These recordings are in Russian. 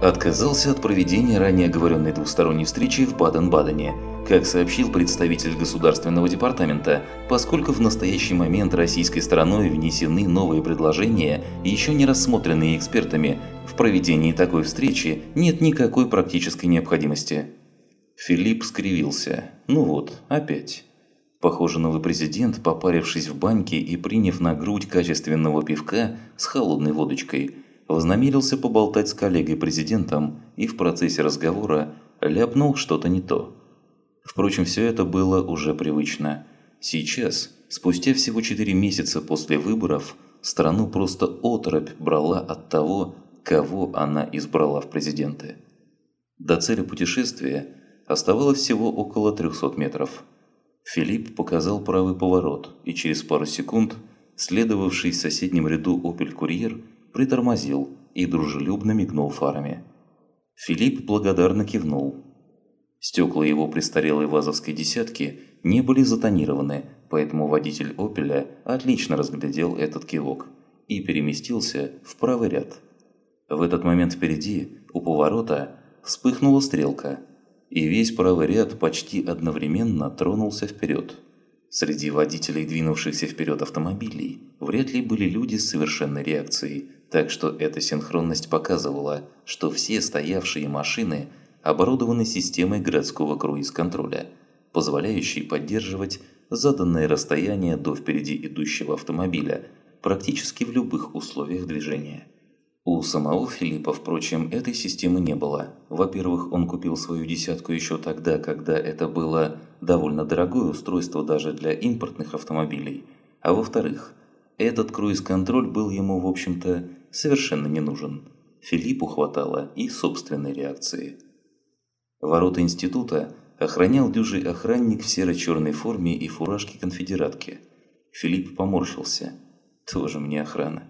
отказался от проведения ранее оговоренной двусторонней встречи в Баден-Бадене, как сообщил представитель Государственного департамента, поскольку в настоящий момент российской стороной внесены новые предложения, еще не рассмотренные экспертами, в проведении такой встречи нет никакой практической необходимости. Филипп скривился. Ну вот, опять. Похоже, новый президент, попарившись в баньке и приняв на грудь качественного пивка с холодной водочкой, вознамерился поболтать с коллегой-президентом и в процессе разговора ляпнул что-то не то. Впрочем, все это было уже привычно. Сейчас, спустя всего 4 месяца после выборов, страну просто оторопь брала от того, кого она избрала в президенты. До цели путешествия оставалось всего около 300 метров. Филипп показал правый поворот, и через пару секунд следовавший в соседнем ряду «Опель Курьер» притормозил и дружелюбно мигнул фарами. Филипп благодарно кивнул. Стекла его престарелой вазовской десятки не были затонированы, поэтому водитель «Опеля» отлично разглядел этот кивок и переместился в правый ряд. В этот момент впереди, у поворота, вспыхнула стрелка, и весь правый ряд почти одновременно тронулся вперед. Среди водителей, двинувшихся вперед автомобилей, вряд ли были люди с совершенной реакцией, так что эта синхронность показывала, что все стоявшие машины оборудованы системой городского круиз-контроля, позволяющей поддерживать заданное расстояние до впереди идущего автомобиля практически в любых условиях движения. У самого Филиппа, впрочем, этой системы не было. Во-первых, он купил свою десятку еще тогда, когда это было довольно дорогое устройство даже для импортных автомобилей. А во-вторых, этот круиз-контроль был ему, в общем-то, совершенно не нужен. Филиппу хватало и собственной реакции. Ворота института охранял дюжий охранник в серо-черной форме и фуражке конфедератки. Филипп поморщился. Тоже мне охрана.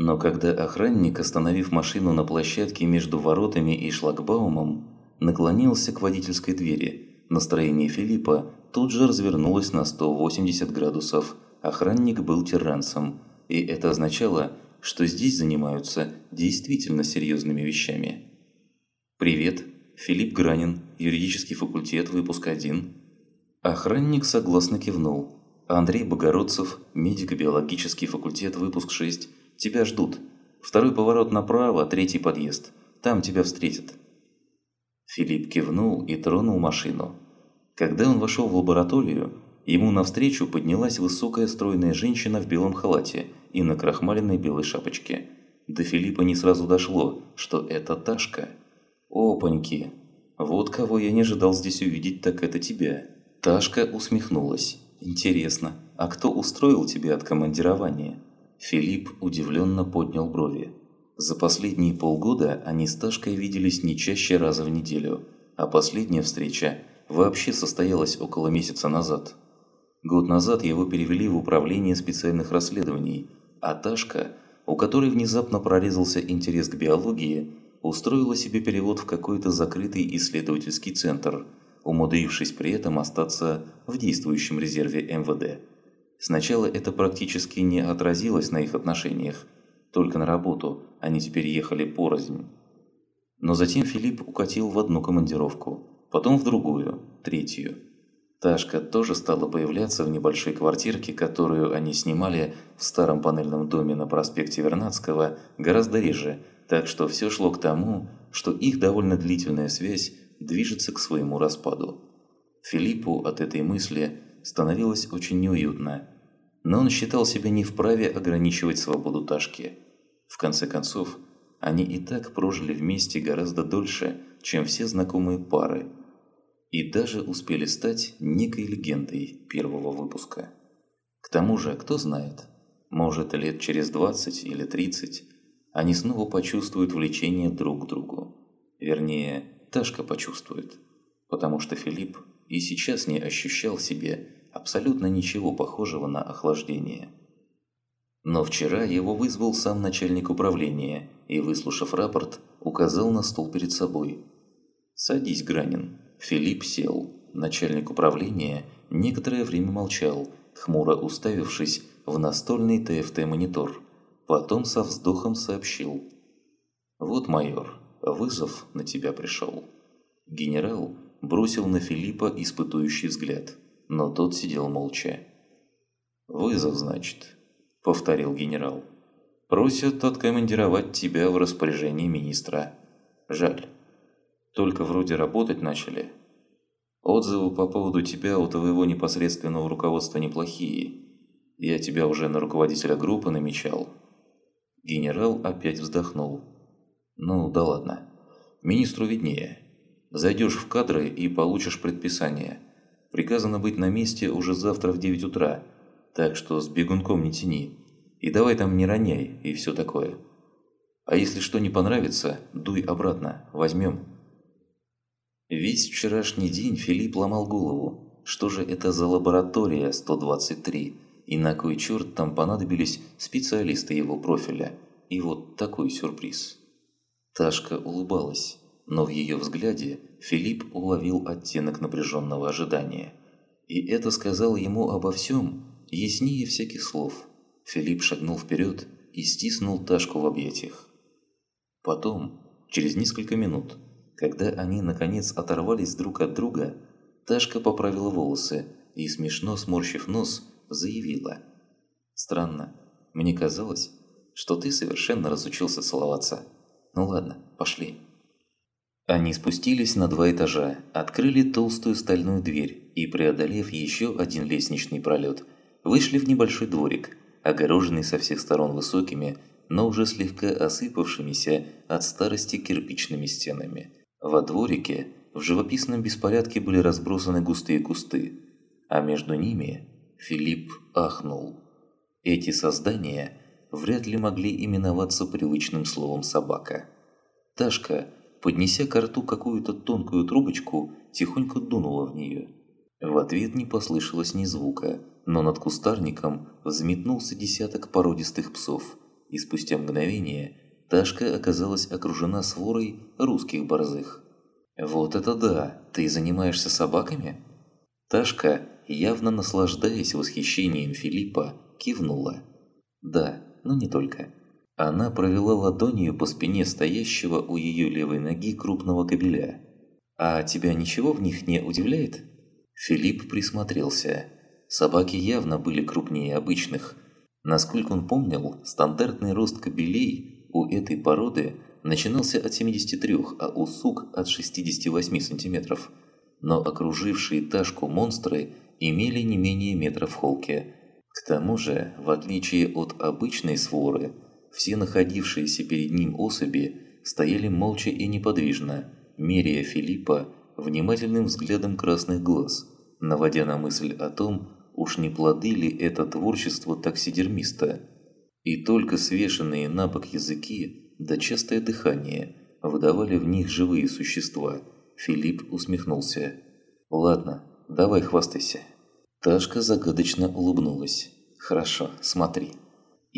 Но когда охранник, остановив машину на площадке между воротами и шлагбаумом, наклонился к водительской двери, настроение Филиппа тут же развернулось на 180 градусов. Охранник был тиранцем, и это означало, что здесь занимаются действительно серьезными вещами. «Привет, Филипп Гранин, юридический факультет, выпуск 1». Охранник согласно кивнул. Андрей Богородцев, медико-биологический факультет, выпуск 6, Тебя ждут. Второй поворот направо, третий подъезд. Там тебя встретят». Филипп кивнул и тронул машину. Когда он вошел в лабораторию, ему навстречу поднялась высокая стройная женщина в белом халате и на крахмаленной белой шапочке. До Филиппа не сразу дошло, что это Ташка. «Опаньки! Вот кого я не ожидал здесь увидеть, так это тебя!» Ташка усмехнулась. «Интересно, а кто устроил тебе откомандирование?» Филипп удивленно поднял брови. За последние полгода они с Ташкой виделись не чаще раза в неделю, а последняя встреча вообще состоялась около месяца назад. Год назад его перевели в управление специальных расследований, а Ташка, у которой внезапно прорезался интерес к биологии, устроила себе перевод в какой-то закрытый исследовательский центр, умудрившись при этом остаться в действующем резерве МВД. Сначала это практически не отразилось на их отношениях, только на работу они теперь ехали порознь. Но затем Филипп укатил в одну командировку, потом в другую, третью. Ташка тоже стала появляться в небольшой квартирке, которую они снимали в старом панельном доме на проспекте Вернадского гораздо реже, так что все шло к тому, что их довольно длительная связь движется к своему распаду. Филиппу от этой мысли становилось очень неуютно, но он считал себя не вправе ограничивать свободу Ташки. В конце концов, они и так прожили вместе гораздо дольше, чем все знакомые пары, и даже успели стать некой легендой первого выпуска. К тому же, кто знает, может лет через 20 или 30 они снова почувствуют влечение друг к другу. Вернее, Ташка почувствует, потому что Филипп и сейчас не ощущал в себе абсолютно ничего похожего на охлаждение. Но вчера его вызвал сам начальник управления и, выслушав рапорт, указал на стол перед собой. «Садись, Гранин». Филипп сел. Начальник управления некоторое время молчал, хмуро уставившись в настольный ТФТ-монитор. Потом со вздохом сообщил. «Вот, майор, вызов на тебя пришел». Генерал бросил на Филиппа испытующий взгляд, но тот сидел молча. «Вызов, значит», – повторил генерал. «Просят откомандировать тебя в распоряжении министра. Жаль. Только вроде работать начали. Отзывы по поводу тебя у твоего непосредственного руководства неплохие. Я тебя уже на руководителя группы намечал». Генерал опять вздохнул. «Ну да ладно. Министру виднее. Зайдешь в кадры и получишь предписание. Приказано быть на месте уже завтра в 9 утра, так что с бегунком не тяни. И давай там не роняй и все такое. А если что не понравится, дуй обратно, возьмем. Весь вчерашний день Филипп ломал голову, что же это за лаборатория 123, и на кой черт там понадобились специалисты его профиля. И вот такой сюрприз. Ташка улыбалась но в ее взгляде Филипп уловил оттенок напряженного ожидания. И это сказал ему обо всем, яснее всяких слов. Филипп шагнул вперед и стиснул Ташку в объятиях. Потом, через несколько минут, когда они наконец оторвались друг от друга, Ташка поправила волосы и, смешно сморщив нос, заявила. «Странно, мне казалось, что ты совершенно разучился целоваться. Ну ладно, пошли». Они спустились на два этажа, открыли толстую стальную дверь и, преодолев еще один лестничный пролет, вышли в небольшой дворик, огороженный со всех сторон высокими, но уже слегка осыпавшимися от старости кирпичными стенами. Во дворике в живописном беспорядке были разбросаны густые кусты, а между ними Филипп ахнул. Эти создания вряд ли могли именоваться привычным словом «собака». Ташка – поднеся к рту какую-то тонкую трубочку, тихонько дунула в нее. В ответ не послышалось ни звука, но над кустарником взметнулся десяток породистых псов, и спустя мгновение Ташка оказалась окружена сворой русских борзых. «Вот это да! Ты занимаешься собаками?» Ташка, явно наслаждаясь восхищением Филиппа, кивнула. «Да, но не только». Она провела ладонью по спине стоящего у ее левой ноги крупного кобеля. «А тебя ничего в них не удивляет?» Филипп присмотрелся. Собаки явно были крупнее обычных. Насколько он помнил, стандартный рост кобелей у этой породы начинался от 73, а у сук от 68 сантиметров. Но окружившие Ташку монстры имели не менее метра в холке. К тому же, в отличие от обычной своры, все находившиеся перед ним особи стояли молча и неподвижно, меряя Филиппа внимательным взглядом красных глаз, наводя на мысль о том, уж не плоды ли это творчество таксидермиста. И только свешенные на бок языки да частое дыхание выдавали в них живые существа. Филипп усмехнулся. «Ладно, давай хвастайся». Ташка загадочно улыбнулась. «Хорошо, смотри»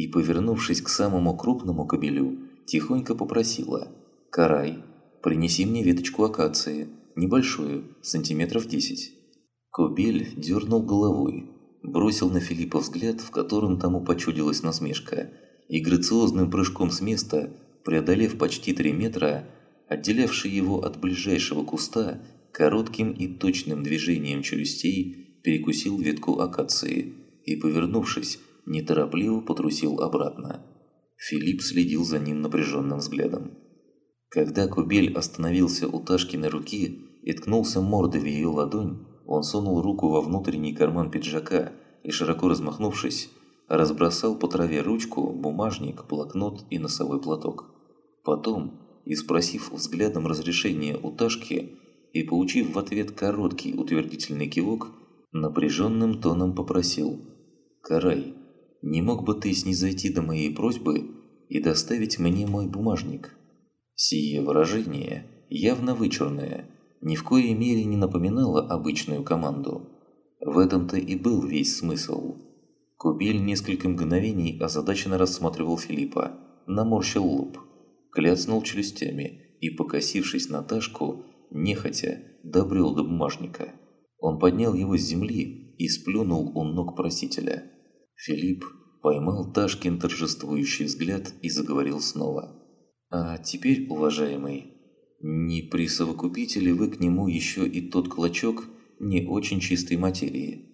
и, повернувшись к самому крупному кобелю, тихонько попросила «Карай, принеси мне веточку акации, небольшую, сантиметров десять». Кобель дернул головой, бросил на Филиппа взгляд, в котором тому почудилась насмешка, и грациозным прыжком с места, преодолев почти три метра, отделявший его от ближайшего куста, коротким и точным движением челюстей перекусил ветку акации и, повернувшись, неторопливо потрусил обратно. Филипп следил за ним напряженным взглядом. Когда Кубель остановился у Ташкиной руки и ткнулся мордой в ее ладонь, он сунул руку во внутренний карман пиджака и, широко размахнувшись, разбросал по траве ручку, бумажник, блокнот и носовой платок. Потом, и взглядом разрешения у Ташки и получив в ответ короткий утвердительный кивок, напряженным тоном попросил «Карай, не мог бы ты снизойти до моей просьбы и доставить мне мой бумажник?» Сие выражение, явно вычурное, ни в коей мере не напоминало обычную команду. В этом-то и был весь смысл. Кубель несколько мгновений озадаченно рассматривал Филиппа, наморщил лоб, кляцнул челюстями и, покосившись на Ташку, нехотя добрел до бумажника. Он поднял его с земли и сплюнул у ног просителя. Филипп поймал Ташкин торжествующий взгляд и заговорил снова. А теперь, уважаемый, не присовокупите ли вы к нему еще и тот клочок не очень чистой материи?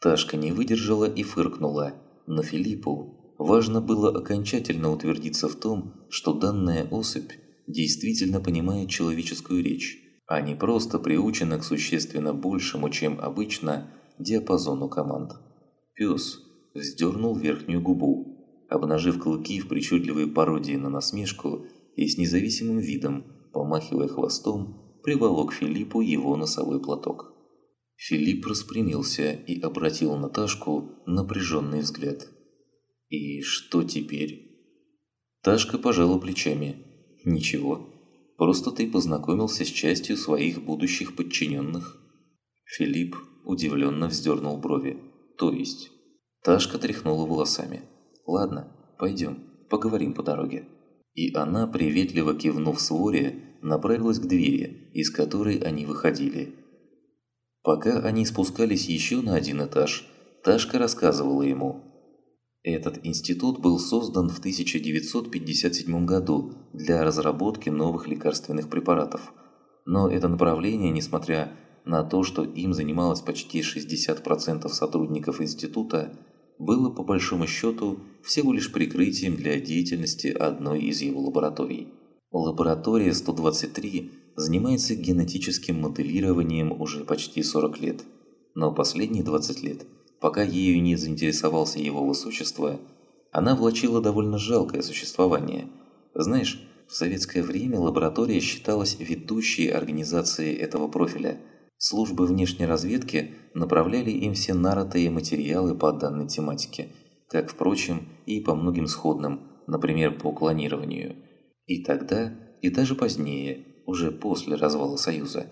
Ташка не выдержала и фыркнула, но Филиппу важно было окончательно утвердиться в том, что данная особь действительно понимает человеческую речь, а не просто приучена к существенно большему, чем обычно, диапазону команд. Пес вздернул верхнюю губу, обнажив клыки в причудливой пародии на насмешку и с независимым видом, помахивая хвостом, приволок Филиппу его носовой платок. Филипп распрямился и обратил на Ташку напряженный взгляд. «И что теперь?» Ташка пожала плечами. «Ничего, просто ты познакомился с частью своих будущих подчиненных». Филипп удивленно вздернул брови. «То есть?» Ташка тряхнула волосами. «Ладно, пойдем, поговорим по дороге». И она, приветливо кивнув своре, направилась к двери, из которой они выходили. Пока они спускались еще на один этаж, Ташка рассказывала ему. Этот институт был создан в 1957 году для разработки новых лекарственных препаратов. Но это направление, несмотря на то, что им занималось почти 60% сотрудников института, было по большому счету всего лишь прикрытием для деятельности одной из его лабораторий. Лаборатория 123 занимается генетическим моделированием уже почти 40 лет. Но последние 20 лет, пока ею не заинтересовался его высочество, она влачила довольно жалкое существование. Знаешь, в советское время лаборатория считалась ведущей организацией этого профиля. Службы внешней разведки направляли им все наротые материалы по данной тематике, как, впрочем, и по многим сходным, например, по клонированию. И тогда, и даже позднее – уже после развала Союза.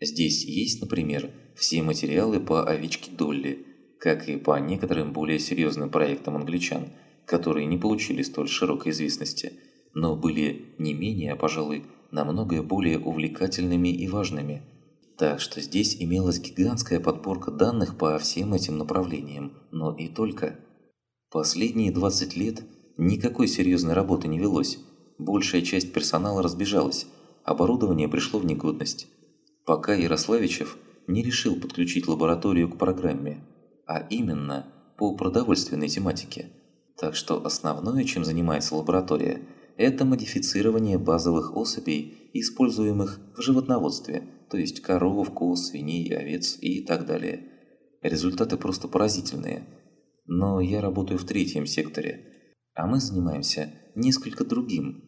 Здесь есть, например, все материалы по овечке Долли, как и по некоторым более серьезным проектам англичан, которые не получили столь широкой известности, но были не менее, а, пожалуй, намного более увлекательными и важными. Так что здесь имелась гигантская подборка данных по всем этим направлениям, но и только. Последние 20 лет никакой серьезной работы не велось, большая часть персонала разбежалась, оборудование пришло в негодность, пока Ярославичев не решил подключить лабораторию к программе, а именно по продовольственной тематике. Так что основное, чем занимается лаборатория, это модифицирование базовых особей, используемых в животноводстве, то есть коров, коз, свиней, овец и так далее. Результаты просто поразительные. Но я работаю в третьем секторе, а мы занимаемся несколько другим.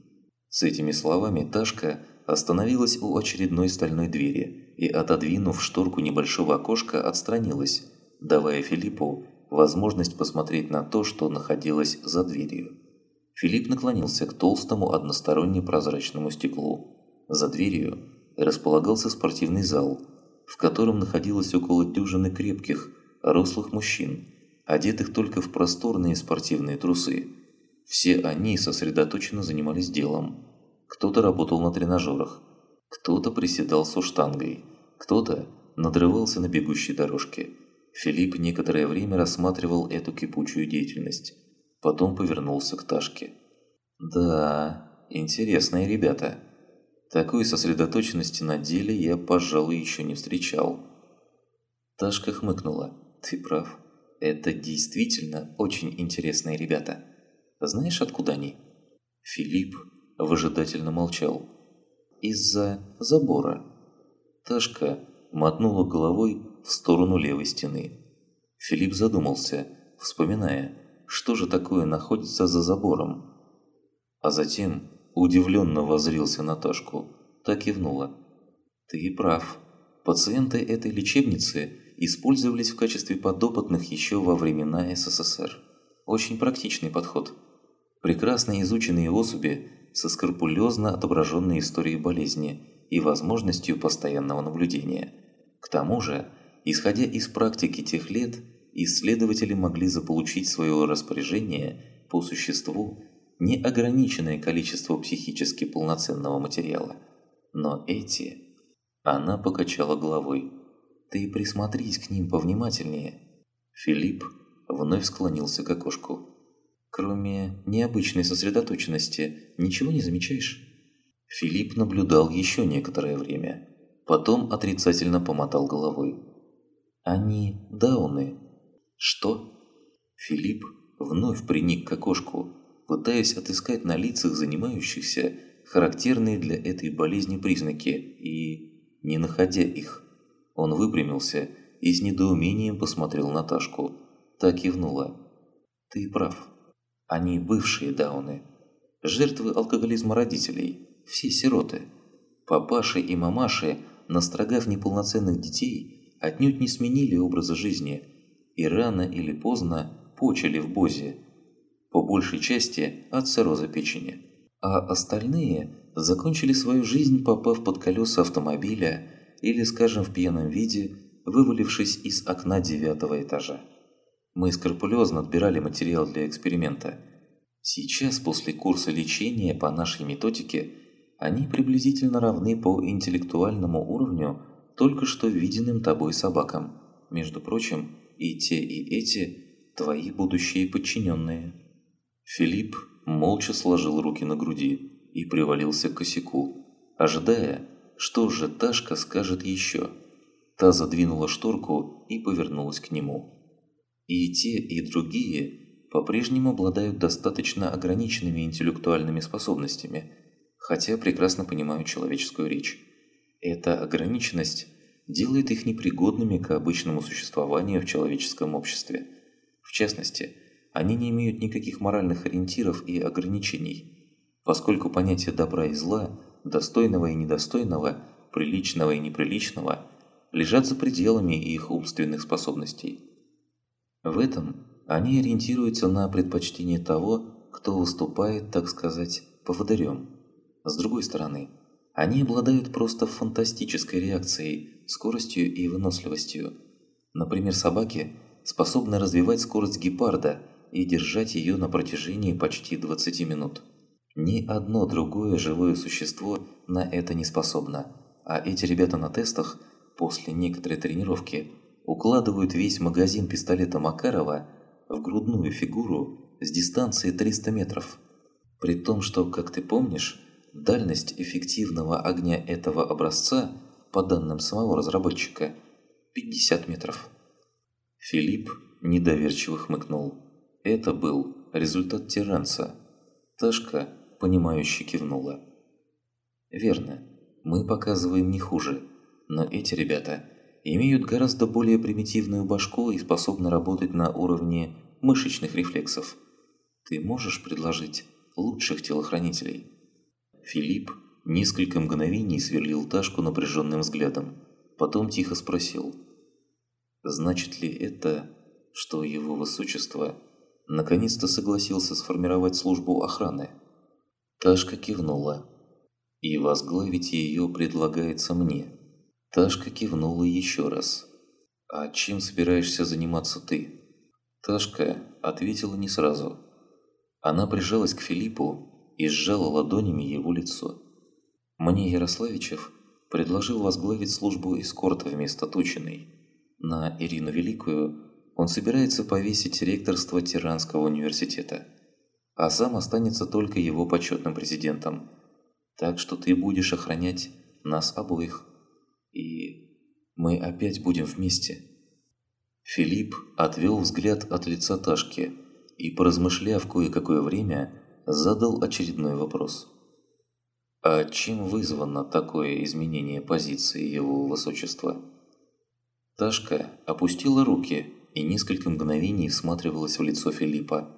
С этими словами Ташка остановилась у очередной стальной двери и, отодвинув шторку небольшого окошка, отстранилась, давая Филиппу возможность посмотреть на то, что находилось за дверью. Филипп наклонился к толстому односторонне прозрачному стеклу. За дверью располагался спортивный зал, в котором находилось около дюжины крепких, рослых мужчин, одетых только в просторные спортивные трусы. Все они сосредоточенно занимались делом – кто-то работал на тренажерах, кто-то приседал со штангой, кто-то надрывался на бегущей дорожке. Филипп некоторое время рассматривал эту кипучую деятельность, потом повернулся к Ташке. «Да, интересные ребята. Такой сосредоточенности на деле я, пожалуй, еще не встречал». Ташка хмыкнула. «Ты прав. Это действительно очень интересные ребята. Знаешь, откуда они?» Филипп выжидательно молчал. «Из-за забора». Ташка мотнула головой в сторону левой стены. Филипп задумался, вспоминая, что же такое находится за забором. А затем удивленно возрился на Ташку, так кивнула. «Ты прав. Пациенты этой лечебницы использовались в качестве подопытных еще во времена СССР. Очень практичный подход. Прекрасно изученные особи со скрупулезно отображенной историей болезни и возможностью постоянного наблюдения. К тому же, исходя из практики тех лет, исследователи могли заполучить свое распоряжение по существу неограниченное количество психически полноценного материала. Но эти... Она покачала головой. «Ты присмотрись к ним повнимательнее». Филипп вновь склонился к окошку. Кроме необычной сосредоточенности, ничего не замечаешь? Филипп наблюдал еще некоторое время, потом отрицательно помотал головой. «Они дауны». «Что?» Филипп вновь приник к окошку, пытаясь отыскать на лицах занимающихся характерные для этой болезни признаки, и, не находя их, он выпрямился и с недоумением посмотрел на Ташку. Так кивнула. «Ты прав. Они бывшие дауны. Жертвы алкоголизма родителей. Все сироты. Папаши и мамаши, настрогав неполноценных детей, отнюдь не сменили образа жизни и рано или поздно почили в Бозе, по большей части от цирроза печени. А остальные закончили свою жизнь, попав под колеса автомобиля или, скажем, в пьяном виде, вывалившись из окна девятого этажа. Мы скрупулезно отбирали материал для эксперимента. Сейчас, после курса лечения по нашей методике, они приблизительно равны по интеллектуальному уровню только что виденным тобой собакам. Между прочим, и те, и эти – твои будущие подчиненные. Филипп молча сложил руки на груди и привалился к косяку, ожидая, что же Ташка скажет еще. Та задвинула шторку и повернулась к нему. И те, и другие по-прежнему обладают достаточно ограниченными интеллектуальными способностями, хотя прекрасно понимают человеческую речь. Эта ограниченность делает их непригодными к обычному существованию в человеческом обществе. В частности, они не имеют никаких моральных ориентиров и ограничений, поскольку понятия добра и зла, достойного и недостойного, приличного и неприличного лежат за пределами их умственных способностей. В этом они ориентируются на предпочтение того, кто выступает, так сказать, поводырем. С другой стороны, они обладают просто фантастической реакцией, скоростью и выносливостью. Например, собаки способны развивать скорость гепарда и держать ее на протяжении почти 20 минут. Ни одно другое живое существо на это не способно, а эти ребята на тестах после некоторой тренировки укладывают весь магазин пистолета Макарова в грудную фигуру с дистанции 300 метров. При том, что, как ты помнишь, Дальность эффективного огня этого образца, по данным самого разработчика, 50 метров. Филипп недоверчиво хмыкнул. Это был результат Тиранца. Ташка, понимающе кивнула. Верно, мы показываем не хуже, но эти ребята имеют гораздо более примитивную башку и способны работать на уровне мышечных рефлексов. Ты можешь предложить лучших телохранителей? Филипп несколько мгновений сверлил Ташку напряженным взглядом, потом тихо спросил. «Значит ли это, что его высочество наконец-то согласился сформировать службу охраны?» Ташка кивнула. «И возглавить ее предлагается мне». Ташка кивнула еще раз. «А чем собираешься заниматься ты?» Ташка ответила не сразу. Она прижалась к Филиппу и сжала ладонями его лицо. Мне Ярославичев предложил возглавить службу эскорта вместо Тучиной. На Ирину Великую он собирается повесить ректорство Тиранского университета, а сам останется только его почетным президентом. Так что ты будешь охранять нас обоих. И мы опять будем вместе. Филипп отвел взгляд от лица Ташки и, поразмышляв кое-какое время, задал очередной вопрос. А чем вызвано такое изменение позиции его высочества? Ташка опустила руки и несколько мгновений всматривалась в лицо Филиппа.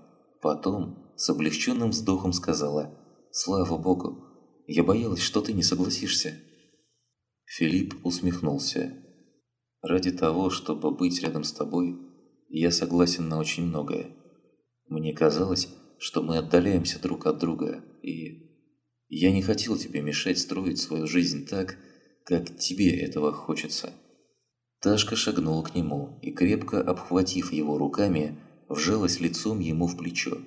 Потом с облегченным вздохом сказала «Слава Богу, я боялась, что ты не согласишься». Филипп усмехнулся. «Ради того, чтобы быть рядом с тобой, я согласен на очень многое. Мне казалось, что мы отдаляемся друг от друга, и я не хотел тебе мешать строить свою жизнь так, как тебе этого хочется». Ташка шагнула к нему и, крепко обхватив его руками, вжалась лицом ему в плечо.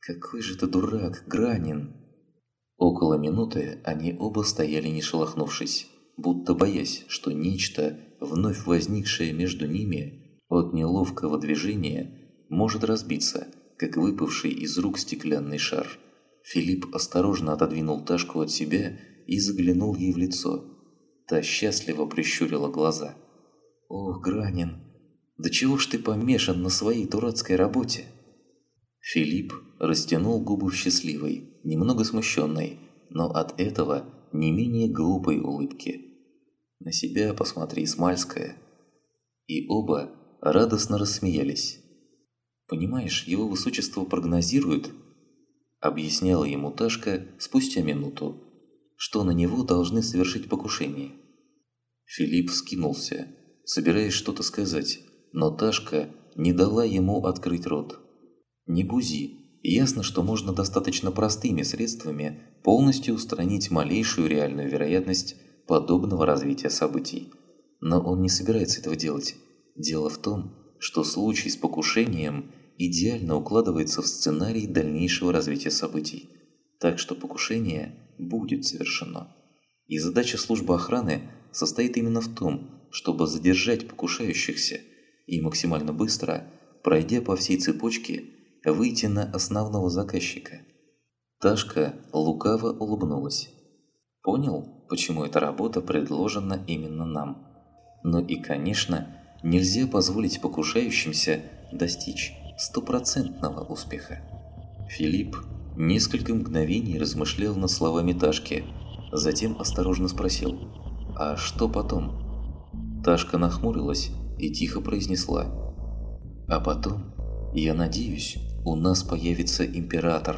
«Какой же ты дурак, Гранин!» Около минуты они оба стояли не шелохнувшись, будто боясь, что нечто, вновь возникшее между ними от неловкого движения, может разбиться – как выпавший из рук стеклянный шар. Филипп осторожно отодвинул Ташку от себя и заглянул ей в лицо. Та счастливо прищурила глаза. «Ох, Гранин, да чего ж ты помешан на своей дурацкой работе?» Филипп растянул губы в счастливой, немного смущенной, но от этого не менее глупой улыбки. «На себя посмотри, Смальская!» И оба радостно рассмеялись. «Понимаешь, его высочество прогнозирует, объясняла ему Ташка спустя минуту, что на него должны совершить покушение. Филипп скинулся, собираясь что-то сказать, но Ташка не дала ему открыть рот. «Не бузи, ясно, что можно достаточно простыми средствами полностью устранить малейшую реальную вероятность подобного развития событий. Но он не собирается этого делать. Дело в том, что случай с покушением идеально укладывается в сценарий дальнейшего развития событий. Так что покушение будет совершено. И задача службы охраны состоит именно в том, чтобы задержать покушающихся и максимально быстро, пройдя по всей цепочке, выйти на основного заказчика. Ташка лукаво улыбнулась. Понял, почему эта работа предложена именно нам? Но и, конечно, нельзя позволить покушающимся достичь стопроцентного успеха. Филипп несколько мгновений размышлял над словами Ташки, затем осторожно спросил «А что потом?». Ташка нахмурилась и тихо произнесла «А потом, я надеюсь, у нас появится император».